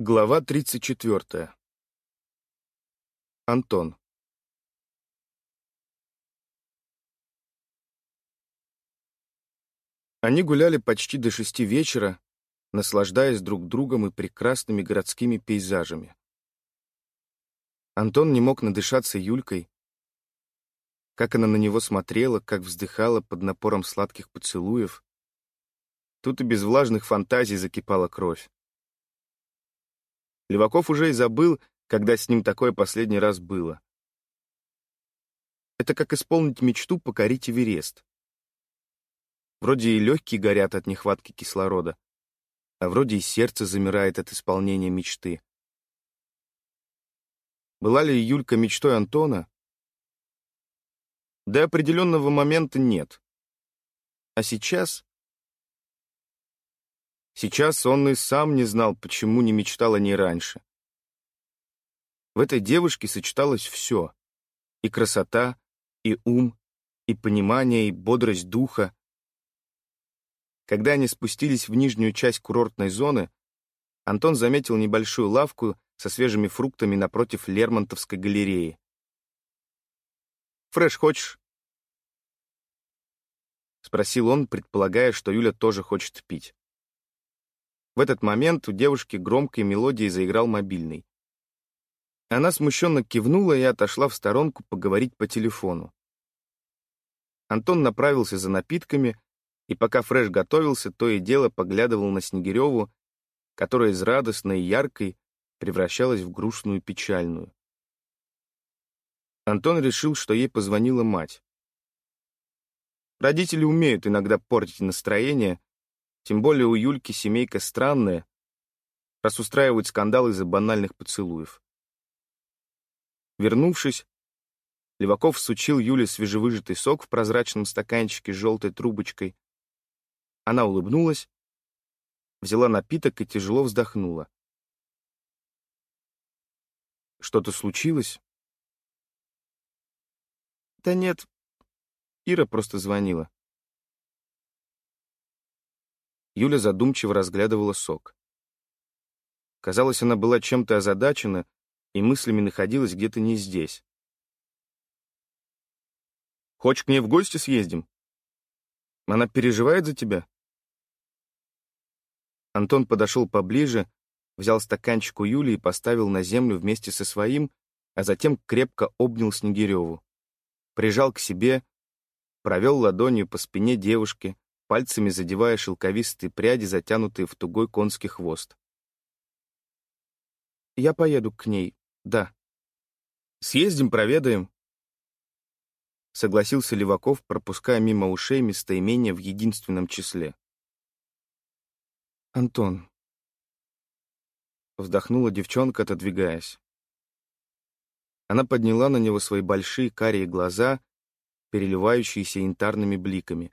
Глава 34. Антон. Они гуляли почти до шести вечера, наслаждаясь друг другом и прекрасными городскими пейзажами. Антон не мог надышаться Юлькой, как она на него смотрела, как вздыхала под напором сладких поцелуев. Тут и без влажных фантазий закипала кровь. Леваков уже и забыл, когда с ним такое последний раз было. Это как исполнить мечту покорить Эверест. Вроде и легкие горят от нехватки кислорода, а вроде и сердце замирает от исполнения мечты. Была ли Юлька мечтой Антона? До определенного момента нет. А сейчас Сейчас он и сам не знал, почему не мечтал о ней раньше. В этой девушке сочеталось все. И красота, и ум, и понимание, и бодрость духа. Когда они спустились в нижнюю часть курортной зоны, Антон заметил небольшую лавку со свежими фруктами напротив Лермонтовской галереи. «Фреш хочешь?» — спросил он, предполагая, что Юля тоже хочет пить. В этот момент у девушки громкой мелодией заиграл мобильный. Она смущенно кивнула и отошла в сторонку поговорить по телефону. Антон направился за напитками, и пока Фреш готовился, то и дело поглядывал на Снегиреву, которая из радостной и яркой превращалась в грустную печальную. Антон решил, что ей позвонила мать. Родители умеют иногда портить настроение, тем более у Юльки семейка странная, раз устраивают скандал из-за банальных поцелуев. Вернувшись, Леваков сучил Юле свежевыжатый сок в прозрачном стаканчике с желтой трубочкой. Она улыбнулась, взяла напиток и тяжело вздохнула. Что-то случилось? Да нет, Ира просто звонила. Юля задумчиво разглядывала сок. Казалось, она была чем-то озадачена и мыслями находилась где-то не здесь. «Хочешь к ней в гости съездим? Она переживает за тебя?» Антон подошел поближе, взял стаканчик у Юли и поставил на землю вместе со своим, а затем крепко обнял Снегиреву. Прижал к себе, провел ладонью по спине девушки, пальцами задевая шелковистые пряди, затянутые в тугой конский хвост. «Я поеду к ней, да. Съездим, проведаем», — согласился Леваков, пропуская мимо ушей местоимение в единственном числе. «Антон», — вздохнула девчонка, отодвигаясь. Она подняла на него свои большие карие глаза, переливающиеся янтарными бликами.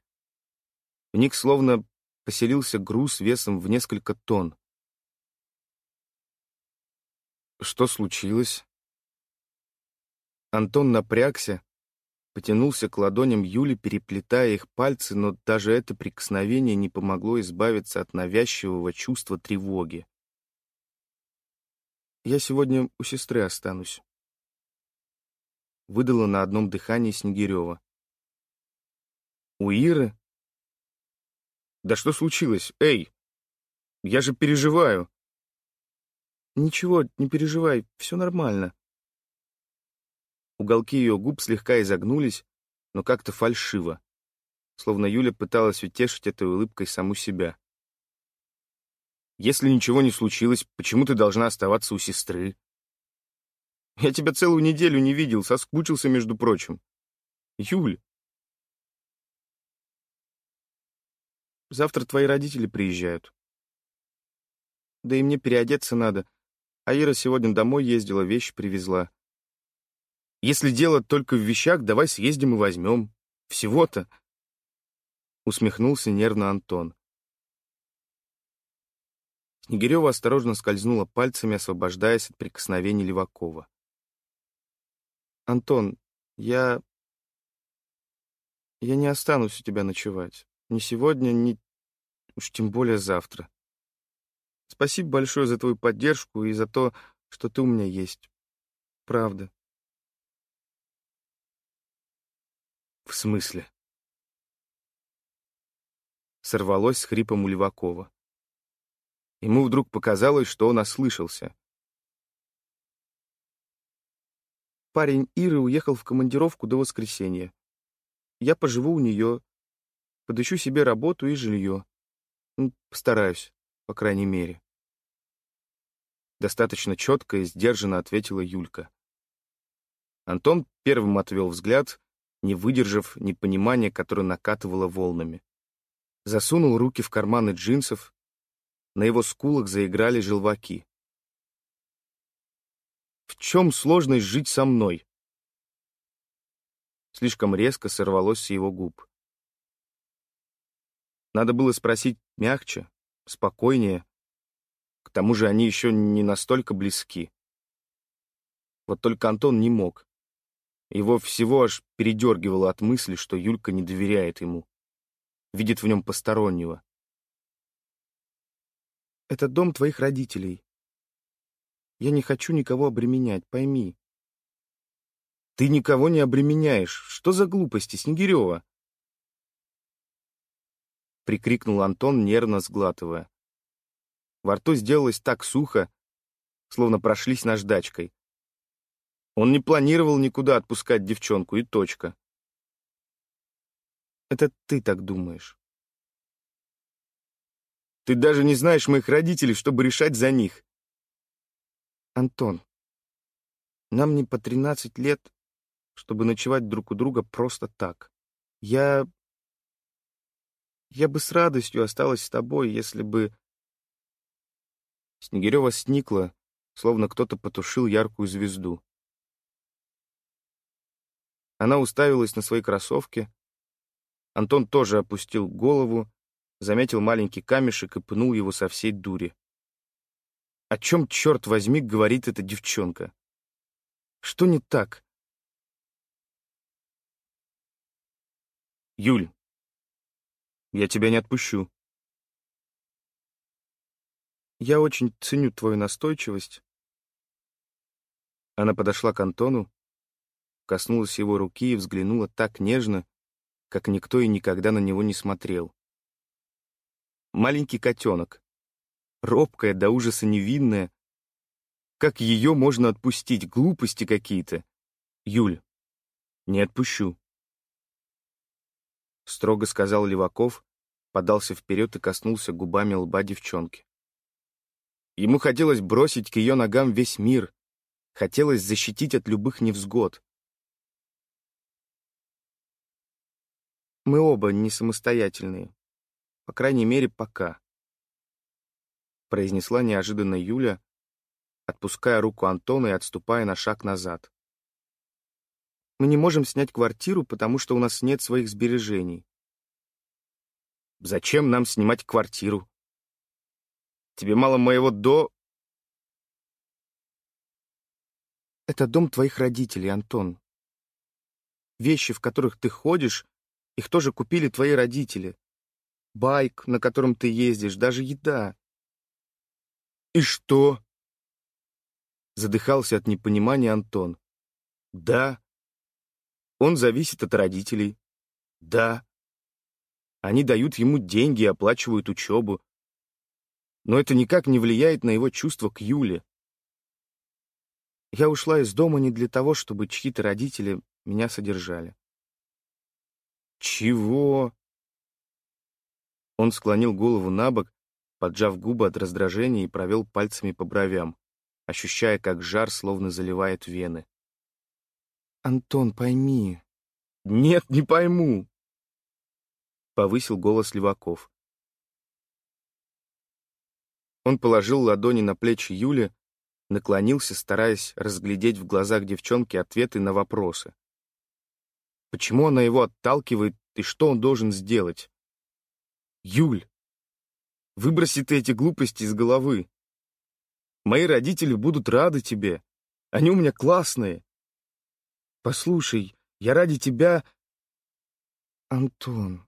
В них словно поселился груз весом в несколько тонн. Что случилось? Антон напрягся, потянулся к ладоням Юли, переплетая их пальцы, но даже это прикосновение не помогло избавиться от навязчивого чувства тревоги. «Я сегодня у сестры останусь», — выдала на одном дыхании Снегирева. «У Иры?» Да что случилось? Эй! Я же переживаю. Ничего, не переживай, все нормально. Уголки ее губ слегка изогнулись, но как-то фальшиво, словно Юля пыталась утешить этой улыбкой саму себя. «Если ничего не случилось, почему ты должна оставаться у сестры?» «Я тебя целую неделю не видел, соскучился, между прочим. Юль, Завтра твои родители приезжают. Да и мне переодеться надо. А Ира сегодня домой ездила, вещи привезла. Если дело только в вещах, давай съездим и возьмем. Всего-то. Усмехнулся нервно Антон. Снегирева осторожно скользнула пальцами, освобождаясь от прикосновений Левакова. «Антон, я... я не останусь у тебя ночевать. Ни сегодня, ни Уж тем более завтра. Спасибо большое за твою поддержку и за то, что ты у меня есть. Правда. В смысле? Сорвалось с хрипом у Левакова. Ему вдруг показалось, что он ослышался. Парень Иры уехал в командировку до воскресенья. Я поживу у нее, подыщу себе работу и жилье. Постараюсь, по крайней мере. Достаточно четко и сдержанно ответила Юлька. Антон первым отвел взгляд, не выдержав непонимания, которое накатывало волнами. Засунул руки в карманы джинсов, на его скулах заиграли желваки. «В чем сложность жить со мной?» Слишком резко сорвалось с его губ. Надо было спросить мягче, спокойнее. К тому же они еще не настолько близки. Вот только Антон не мог. Его всего аж передергивало от мысли, что Юлька не доверяет ему. Видит в нем постороннего. «Это дом твоих родителей. Я не хочу никого обременять, пойми». «Ты никого не обременяешь. Что за глупости, Снегирева?» Прикрикнул Антон, нервно сглатывая. Во рту сделалось так сухо, словно прошлись наждачкой. Он не планировал никуда отпускать девчонку, и точка. Это ты так думаешь. Ты даже не знаешь моих родителей, чтобы решать за них. Антон, нам не по тринадцать лет, чтобы ночевать друг у друга просто так. Я... Я бы с радостью осталась с тобой, если бы... Снегирева сникла, словно кто-то потушил яркую звезду. Она уставилась на свои кроссовки. Антон тоже опустил голову, заметил маленький камешек и пнул его со всей дури. О чем, черт возьми, говорит эта девчонка? Что не так? Юль, я тебя не отпущу. Я очень ценю твою настойчивость. Она подошла к Антону, коснулась его руки и взглянула так нежно, как никто и никогда на него не смотрел. Маленький котенок, робкая до ужаса невинная. Как ее можно отпустить? Глупости какие-то. Юль, не отпущу. Строго сказал Леваков, подался вперед и коснулся губами лба девчонки. Ему хотелось бросить к ее ногам весь мир, хотелось защитить от любых невзгод. Мы оба не самостоятельные. По крайней мере, пока. Произнесла неожиданно Юля, отпуская руку Антона и отступая на шаг назад. Мы не можем снять квартиру, потому что у нас нет своих сбережений. Зачем нам снимать квартиру? Тебе мало моего до... Это дом твоих родителей, Антон. Вещи, в которых ты ходишь, их тоже купили твои родители. Байк, на котором ты ездишь, даже еда. И что? Задыхался от непонимания Антон. Да. Он зависит от родителей. Да. Они дают ему деньги и оплачивают учебу. Но это никак не влияет на его чувство к Юле. Я ушла из дома не для того, чтобы чьи-то родители меня содержали. «Чего?» Он склонил голову на бок, поджав губы от раздражения и провел пальцами по бровям, ощущая, как жар словно заливает вены. «Антон, пойми». «Нет, не пойму», — повысил голос Леваков. Он положил ладони на плечи Юли, наклонился, стараясь разглядеть в глазах девчонки ответы на вопросы. Почему она его отталкивает и что он должен сделать? Юль, выброси ты эти глупости из головы. Мои родители будут рады тебе. Они у меня классные. Послушай, я ради тебя... Антон,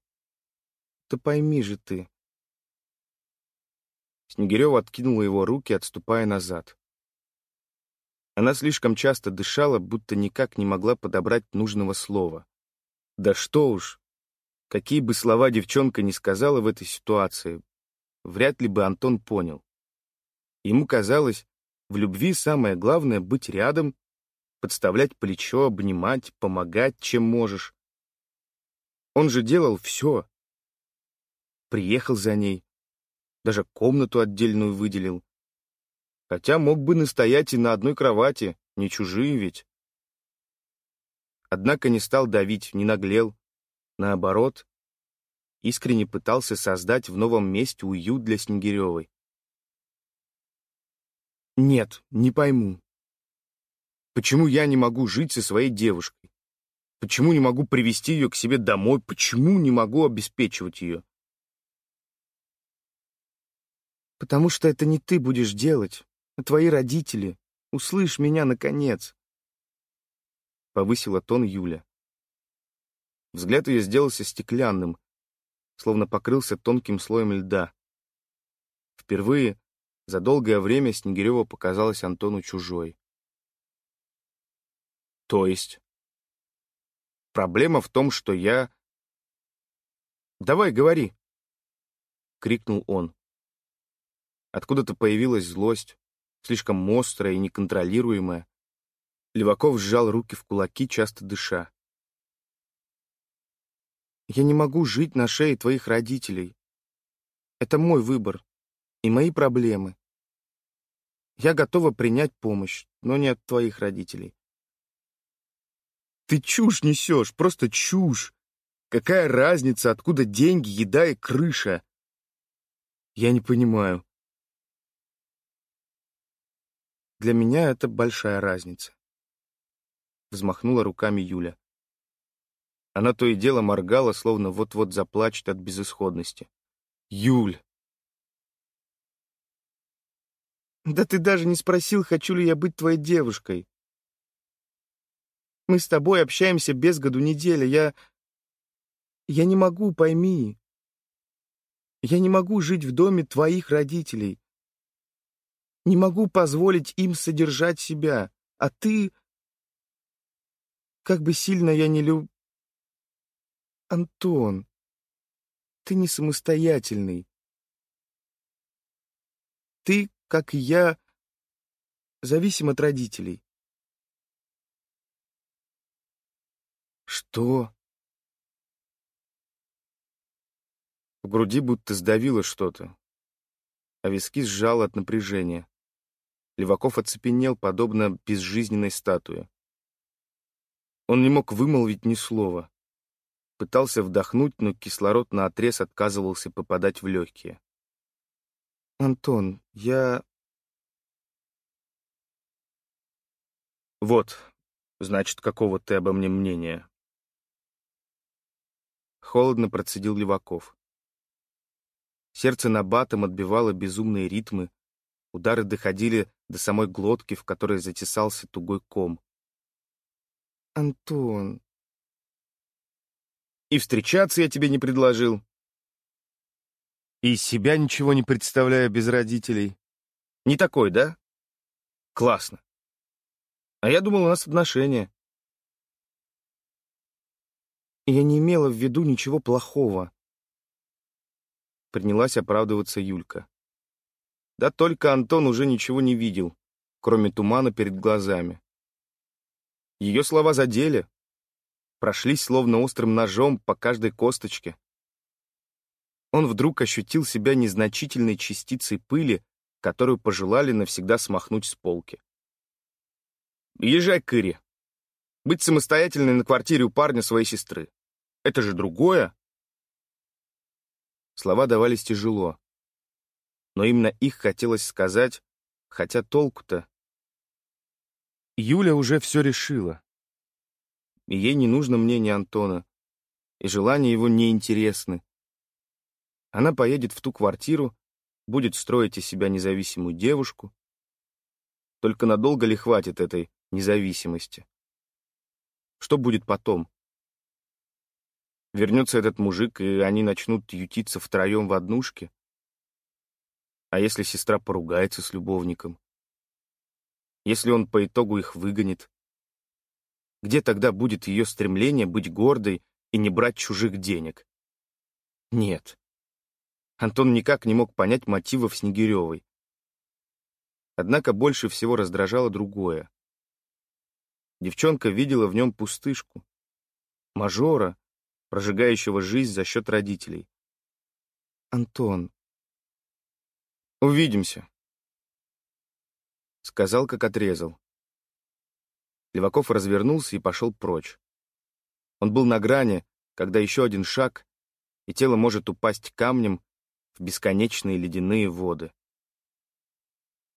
да пойми же ты. Снегирева откинула его руки, отступая назад. Она слишком часто дышала, будто никак не могла подобрать нужного слова. Да что уж, какие бы слова девчонка ни сказала в этой ситуации, вряд ли бы Антон понял. Ему казалось, в любви самое главное — быть рядом, подставлять плечо, обнимать, помогать, чем можешь. Он же делал все. Приехал за ней, даже комнату отдельную выделил. Хотя мог бы настоять и на одной кровати, не чужие ведь. Однако не стал давить, не наглел. Наоборот, искренне пытался создать в новом месте уют для Снегиревой. Нет, не пойму. Почему я не могу жить со своей девушкой? Почему не могу привести ее к себе домой? Почему не могу обеспечивать ее? Потому что это не ты будешь делать, а твои родители. Услышь меня, наконец. Повысила тон Юля. Взгляд ее сделался стеклянным, словно покрылся тонким слоем льда. Впервые за долгое время Снегирева показалась Антону чужой. То есть? Проблема в том, что я... Давай, говори! — крикнул он. Откуда-то появилась злость, слишком острая и неконтролируемая. Леваков сжал руки в кулаки, часто дыша. «Я не могу жить на шее твоих родителей. Это мой выбор и мои проблемы. Я готова принять помощь, но не от твоих родителей». «Ты чушь несешь, просто чушь! Какая разница, откуда деньги, еда и крыша?» «Я не понимаю. Для меня это большая разница. Взмахнула руками Юля. Она то и дело моргала, словно вот-вот заплачет от безысходности. «Юль!» «Да ты даже не спросил, хочу ли я быть твоей девушкой. Мы с тобой общаемся без году неделя. Я... Я не могу, пойми. Я не могу жить в доме твоих родителей. Не могу позволить им содержать себя. А ты... Как бы сильно я не люб... Антон, ты не самостоятельный. Ты, как и я, зависим от родителей. Что? В груди будто сдавило что-то, а виски сжало от напряжения. Леваков оцепенел, подобно безжизненной статуе. Он не мог вымолвить ни слова. Пытался вдохнуть, но кислород наотрез отказывался попадать в легкие. «Антон, я...» «Вот, значит, какого ты обо мне мнения?» Холодно процедил Леваков. Сердце на батом отбивало безумные ритмы, Удары доходили до самой глотки, в которой затесался тугой ком. «Антон...» «И встречаться я тебе не предложил. И себя ничего не представляю без родителей. Не такой, да? Классно. А я думал, у нас отношения». «Я не имела в виду ничего плохого», — принялась оправдываться Юлька. Да только Антон уже ничего не видел, кроме тумана перед глазами. Ее слова задели, прошлись словно острым ножом по каждой косточке. Он вдруг ощутил себя незначительной частицей пыли, которую пожелали навсегда смахнуть с полки. «Езжай к Ире. Быть самостоятельной на квартире у парня своей сестры. Это же другое!» Слова давались тяжело но именно их хотелось сказать, хотя толку-то. Юля уже все решила. И ей не нужно мнение Антона, и желания его неинтересны. Она поедет в ту квартиру, будет строить из себя независимую девушку. Только надолго ли хватит этой независимости? Что будет потом? Вернется этот мужик, и они начнут ютиться втроем в однушке? А если сестра поругается с любовником? Если он по итогу их выгонит? Где тогда будет ее стремление быть гордой и не брать чужих денег? Нет. Антон никак не мог понять мотивов Снегиревой. Однако больше всего раздражало другое. Девчонка видела в нем пустышку, мажора, прожигающего жизнь за счет родителей. «Антон...» «Увидимся», — сказал, как отрезал. Леваков развернулся и пошел прочь. Он был на грани, когда еще один шаг, и тело может упасть камнем в бесконечные ледяные воды.